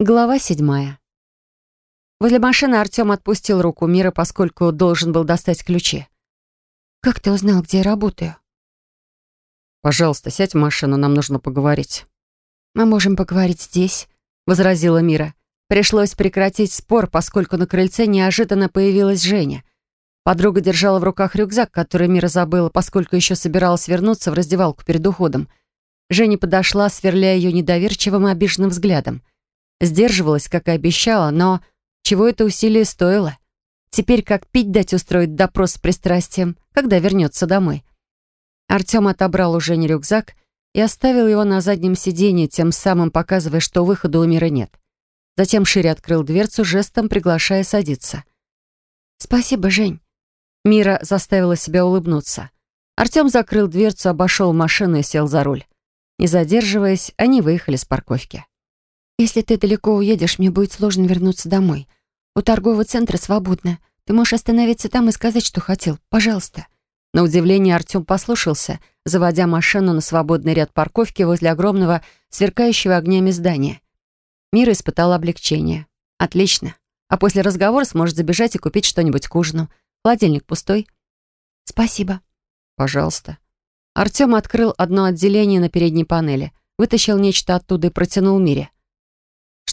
Глава седьмая. Возле машины Артем отпустил руку Мира, поскольку должен был достать ключи. «Как ты узнал, где я работаю?» «Пожалуйста, сядь в машину, нам нужно поговорить». «Мы можем поговорить здесь», — возразила Мира. Пришлось прекратить спор, поскольку на крыльце неожиданно появилась Женя. Подруга держала в руках рюкзак, который Мира забыла, поскольку еще собиралась вернуться в раздевалку перед уходом. Женя подошла, сверляя ее недоверчивым и обиженным взглядом. Сдерживалась, как и обещала, но чего это усилие стоило? Теперь как пить дать устроить допрос с пристрастием, когда вернется домой. Артем отобрал у Жени рюкзак и оставил его на заднем сиденье, тем самым показывая, что выхода у мира нет. Затем шире открыл дверцу, жестом приглашая садиться. «Спасибо, Жень». Мира заставила себя улыбнуться. Артем закрыл дверцу, обошел машину и сел за руль. Не задерживаясь, они выехали с парковки. «Если ты далеко уедешь, мне будет сложно вернуться домой. У торгового центра свободно. Ты можешь остановиться там и сказать, что хотел. Пожалуйста». На удивление Артем послушался, заводя машину на свободный ряд парковки возле огромного, сверкающего огнями здания. Мира испытала облегчение. «Отлично. А после разговора сможет забежать и купить что-нибудь к ужину. Холодильник пустой». «Спасибо». «Пожалуйста». Артем открыл одно отделение на передней панели, вытащил нечто оттуда и протянул Мире.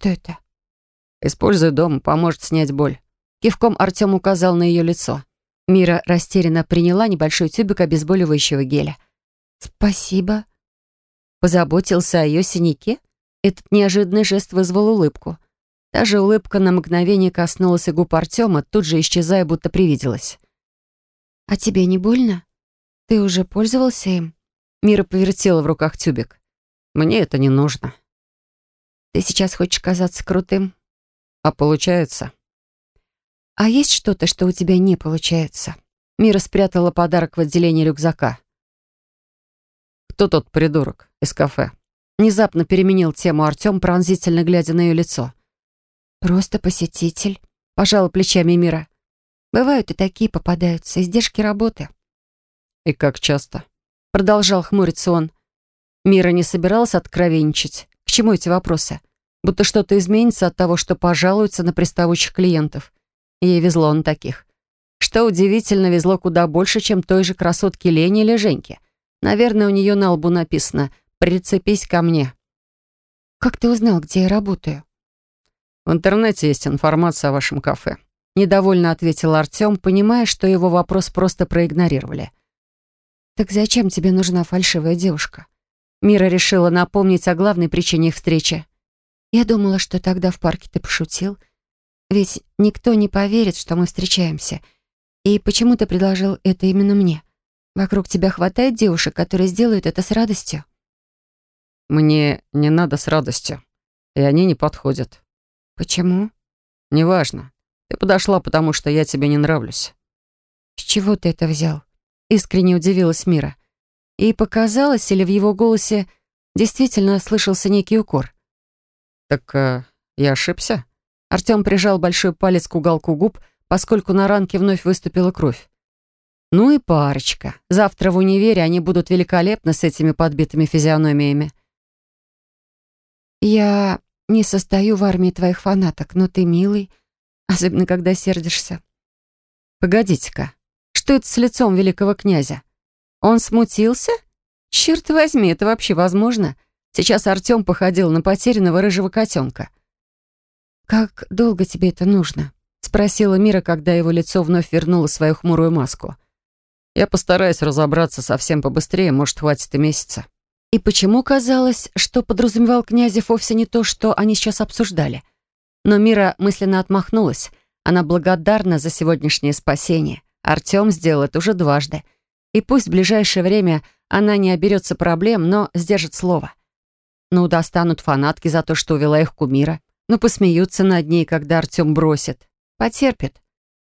«Что это?» «Используй дом, поможет снять боль». Кивком Артем указал на ее лицо. Мира растерянно приняла небольшой тюбик обезболивающего геля. «Спасибо». Позаботился о ее синяке? Этот неожиданный жест вызвал улыбку. Та же улыбка на мгновение коснулась и губ Артема, тут же исчезая, будто привиделась. «А тебе не больно? Ты уже пользовался им?» Мира повертела в руках тюбик. «Мне это не нужно». Ты сейчас хочешь казаться крутым? А получается? А есть что-то, что у тебя не получается? Мира спрятала подарок в отделении рюкзака. Кто тот придурок из кафе? Внезапно переменил тему Артем, пронзительно глядя на ее лицо. «Просто посетитель», — пожала плечами Мира. «Бывают и такие попадаются, издержки работы». «И как часто?» — продолжал хмуриться он. Мира не собиралась откровенничать. К чему эти вопросы? Будто что-то изменится от того, что пожалуются на приставучих клиентов. Ей везло на таких. Что удивительно, везло куда больше, чем той же красотке Лене или Женьке. Наверное, у нее на лбу написано «Прицепись ко мне». «Как ты узнал, где я работаю?» «В интернете есть информация о вашем кафе», — недовольно ответил Артем, понимая, что его вопрос просто проигнорировали. «Так зачем тебе нужна фальшивая девушка?» Мира решила напомнить о главной причине их встречи. «Я думала, что тогда в парке ты пошутил. Ведь никто не поверит, что мы встречаемся. И почему ты предложил это именно мне? Вокруг тебя хватает девушек, которые сделают это с радостью?» «Мне не надо с радостью, и они не подходят». «Почему?» «Неважно. Ты подошла, потому что я тебе не нравлюсь». «С чего ты это взял?» Искренне удивилась Мира. И показалось, или в его голосе действительно слышался некий укор. «Так э, я ошибся?» Артём прижал большой палец к уголку губ, поскольку на ранке вновь выступила кровь. «Ну и парочка. Завтра в универе они будут великолепны с этими подбитыми физиономиями». «Я не состою в армии твоих фанаток, но ты милый, особенно когда сердишься». «Погодите-ка, что это с лицом великого князя? Он смутился? Черт возьми, это вообще возможно? Сейчас Артём походил на потерянного рыжего котенка. «Как долго тебе это нужно?» — спросила Мира, когда его лицо вновь вернуло свою хмурую маску. «Я постараюсь разобраться совсем побыстрее, может, хватит и месяца». И почему казалось, что подразумевал Князев вовсе не то, что они сейчас обсуждали? Но Мира мысленно отмахнулась. Она благодарна за сегодняшнее спасение. Артём сделал это уже дважды — и пусть в ближайшее время она не оберется проблем, но сдержит слово. Ну, достанут фанатки за то, что увела их кумира. Ну, посмеются над ней, когда Артем бросит. Потерпит.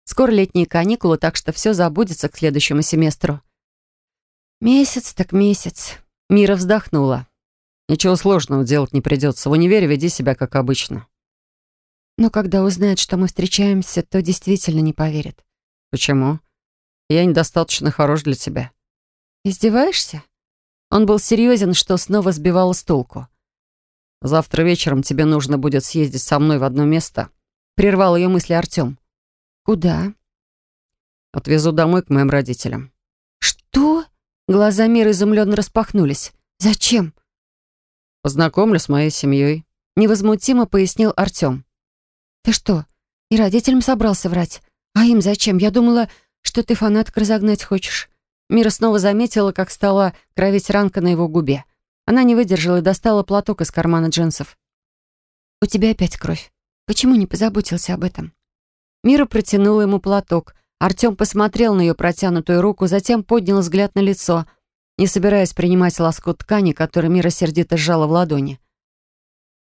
Скоро летние каникулы, так что все забудется к следующему семестру. Месяц так месяц. Мира вздохнула. Ничего сложного делать не придется. В универе веди себя как обычно. Но когда узнает, что мы встречаемся, то действительно не поверит. Почему? Я недостаточно хорош для тебя». «Издеваешься?» Он был серьезен, что снова сбивало с толку. завтра вечером тебе нужно будет съездить со мной в одно место. Прервал ее мысли Артем. Куда? Отвезу домой к моим родителям. Что? Глаза Мира изумленно распахнулись. Зачем? Познакомлю с моей семьей. Невозмутимо пояснил Артем. Ты что, и родителям собрался врать? А им зачем? Я думала, что ты фанаток разогнать хочешь. Мира снова заметила, как стала кровить ранка на его губе. Она не выдержала и достала платок из кармана джинсов. «У тебя опять кровь. Почему не позаботился об этом?» Мира протянула ему платок. Артем посмотрел на ее протянутую руку, затем поднял взгляд на лицо, не собираясь принимать лоскут ткани, который Мира сердито сжала в ладони.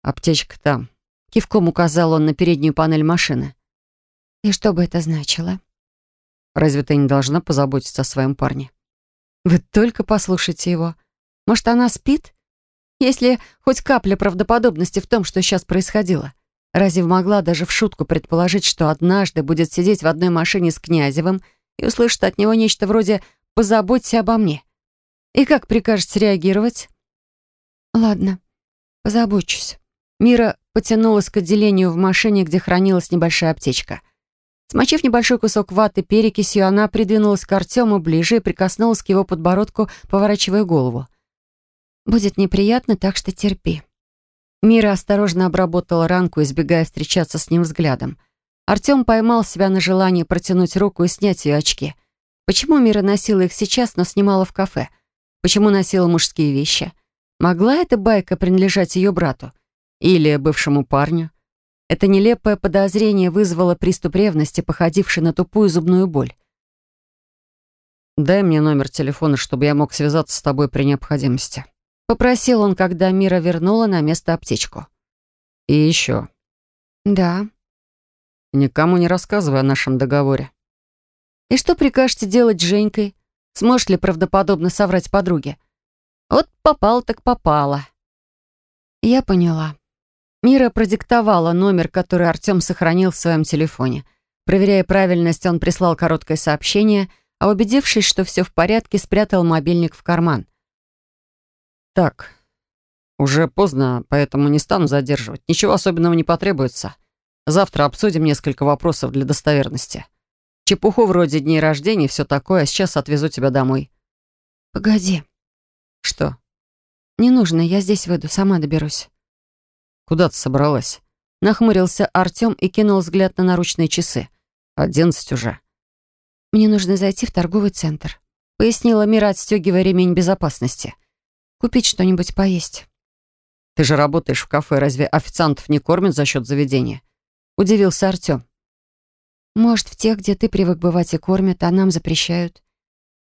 «Аптечка там», — кивком указал он на переднюю панель машины. «И что бы это значило?» «Разве ты не должна позаботиться о своем парне?» «Вы только послушайте его. Может, она спит? Если хоть капля правдоподобности в том, что сейчас происходило. Разве могла даже в шутку предположить, что однажды будет сидеть в одной машине с Князевым и услышит от него нечто вроде «позаботься обо мне»? И как прикажете реагировать? Ладно, позабочусь. Мира потянулась к отделению в машине, где хранилась небольшая аптечка. Смочив небольшой кусок ваты перекисью, она придвинулась к Артему ближе и прикоснулась к его подбородку, поворачивая голову. Будет неприятно, так что терпи». Мира осторожно обработала ранку, избегая встречаться с ним взглядом. Артем поймал себя на желании протянуть руку и снять ее очки. Почему Мира носила их сейчас, но снимала в кафе? Почему носила мужские вещи? Могла эта байка принадлежать ее брату? Или бывшему парню? Это нелепое подозрение вызвало приступ ревности, походивший на тупую зубную боль. «Дай мне номер телефона, чтобы я мог связаться с тобой при необходимости», Попросил он, когда Мира вернула на место аптечку. «И еще». «Да». «Никому не рассказывай о нашем договоре». «И что прикажете делать с Женькой? Сможешь ли правдоподобно соврать подруге?» «Вот попал так попало». Я поняла. Мира продиктовала номер, который Артем сохранил в своем телефоне. Проверяя правильность, он прислал короткое сообщение, а убедившись, что все в порядке, спрятал мобильник в карман. «Так, уже поздно, поэтому не стану задерживать. Ничего особенного не потребуется. Завтра обсудим несколько вопросов для достоверности. Чепуху вроде дней рождения и все такое, а сейчас отвезу тебя домой». «Погоди». «Что?» «Не нужно, я здесь выйду, сама доберусь». «Куда ты собралась?» Нахмурился Артем и кинул взгляд на наручные часы. «Одиннадцать уже». «Мне нужно зайти в торговый центр», — пояснила Мира, отстегивая ремень безопасности купить что-нибудь поесть. «Ты же работаешь в кафе, разве официантов не кормят за счет заведения?» Удивился Артем. «Может, в тех, где ты привык бывать и кормят, а нам запрещают».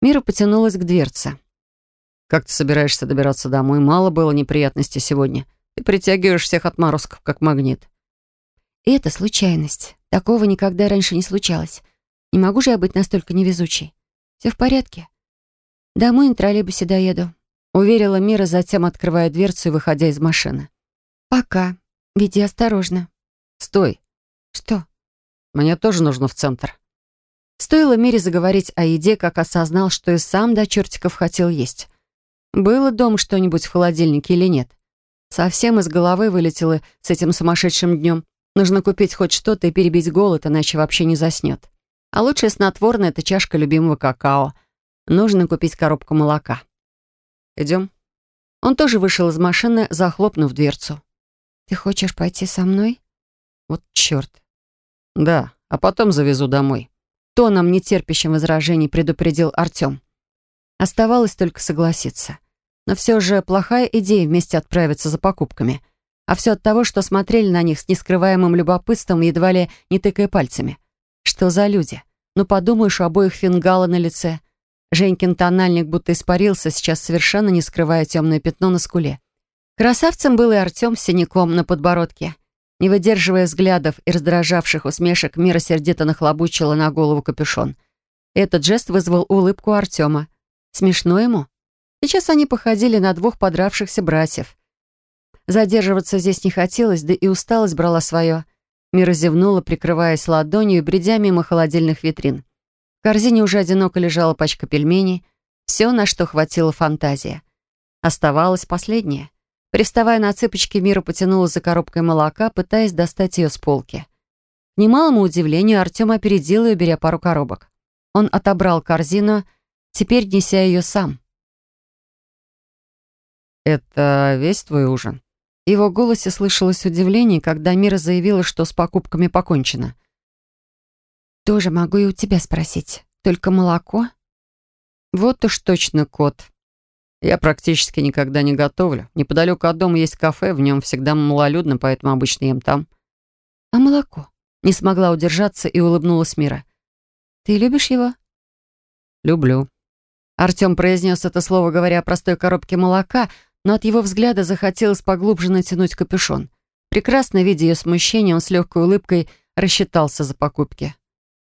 Мира потянулась к дверце. «Как ты собираешься добираться домой? Мало было неприятностей сегодня. Ты притягиваешь всех отморозков, как магнит». это случайность. Такого никогда раньше не случалось. Не могу же я быть настолько невезучей. Все в порядке. Домой на троллейбусе доеду. Уверила Мира, затем открывая дверцу и выходя из машины. «Пока. Веди осторожно». «Стой». «Что?» «Мне тоже нужно в центр». Стоило Мире заговорить о еде, как осознал, что и сам до чертиков хотел есть. Было дом что-нибудь в холодильнике или нет? Совсем из головы вылетело с этим сумасшедшим днем. Нужно купить хоть что-то и перебить голод, иначе вообще не заснет. А лучшее снотворное — это чашка любимого какао. Нужно купить коробку молока. Идем?» Он тоже вышел из машины, захлопнув дверцу. «Ты хочешь пойти со мной?» «Вот черт!» «Да, а потом завезу домой». Тоном, нетерпящим возражений, предупредил Артем. Оставалось только согласиться. Но все же плохая идея вместе отправиться за покупками. А все от того, что смотрели на них с нескрываемым любопытством, едва ли не тыкая пальцами. Что за люди? Ну, подумаешь, у обоих фингала на лице. Женькин тональник будто испарился, сейчас совершенно не скрывая темное пятно на скуле. Красавцем был и Артем с синяком на подбородке. Не выдерживая взглядов и раздражавших усмешек, Мира сердито нахлобучила на голову капюшон. Этот жест вызвал улыбку Артема. Смешно ему? Сейчас они походили на двух подравшихся братьев. Задерживаться здесь не хотелось, да и усталость брала свое. Мира зевнула, прикрываясь ладонью и бредя мимо холодильных витрин корзине уже одиноко лежала пачка пельменей. Все, на что хватило фантазия. Оставалось последнее. Приставая на цыпочки, Мира потянула за коробкой молока, пытаясь достать ее с полки. К немалому удивлению, Артем опередил ее, беря пару коробок. Он отобрал корзину, теперь неся ее сам. «Это весь твой ужин?» В его голосе слышалось удивление, когда Мира заявила, что с покупками покончено. «Тоже могу и у тебя спросить. Только молоко?» «Вот уж точно кот. Я практически никогда не готовлю. Неподалеку от дома есть кафе, в нем всегда малолюдно, поэтому обычно ем там». «А молоко?» Не смогла удержаться и улыбнулась Мира. «Ты любишь его?» «Люблю». Артем произнес это слово, говоря о простой коробке молока, но от его взгляда захотелось поглубже натянуть капюшон. Прекрасно видя ее смущение, он с легкой улыбкой рассчитался за покупки.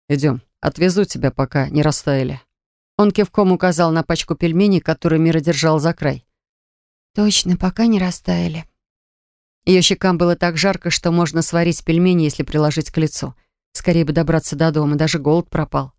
«Идем, отвезу тебя, пока не растаяли». Он кивком указал на пачку пельменей, которую Мира держал за край. «Точно, пока не растаяли». Ее щекам было так жарко, что можно сварить пельмени, если приложить к лицу. Скорее бы добраться до дома, даже голод пропал.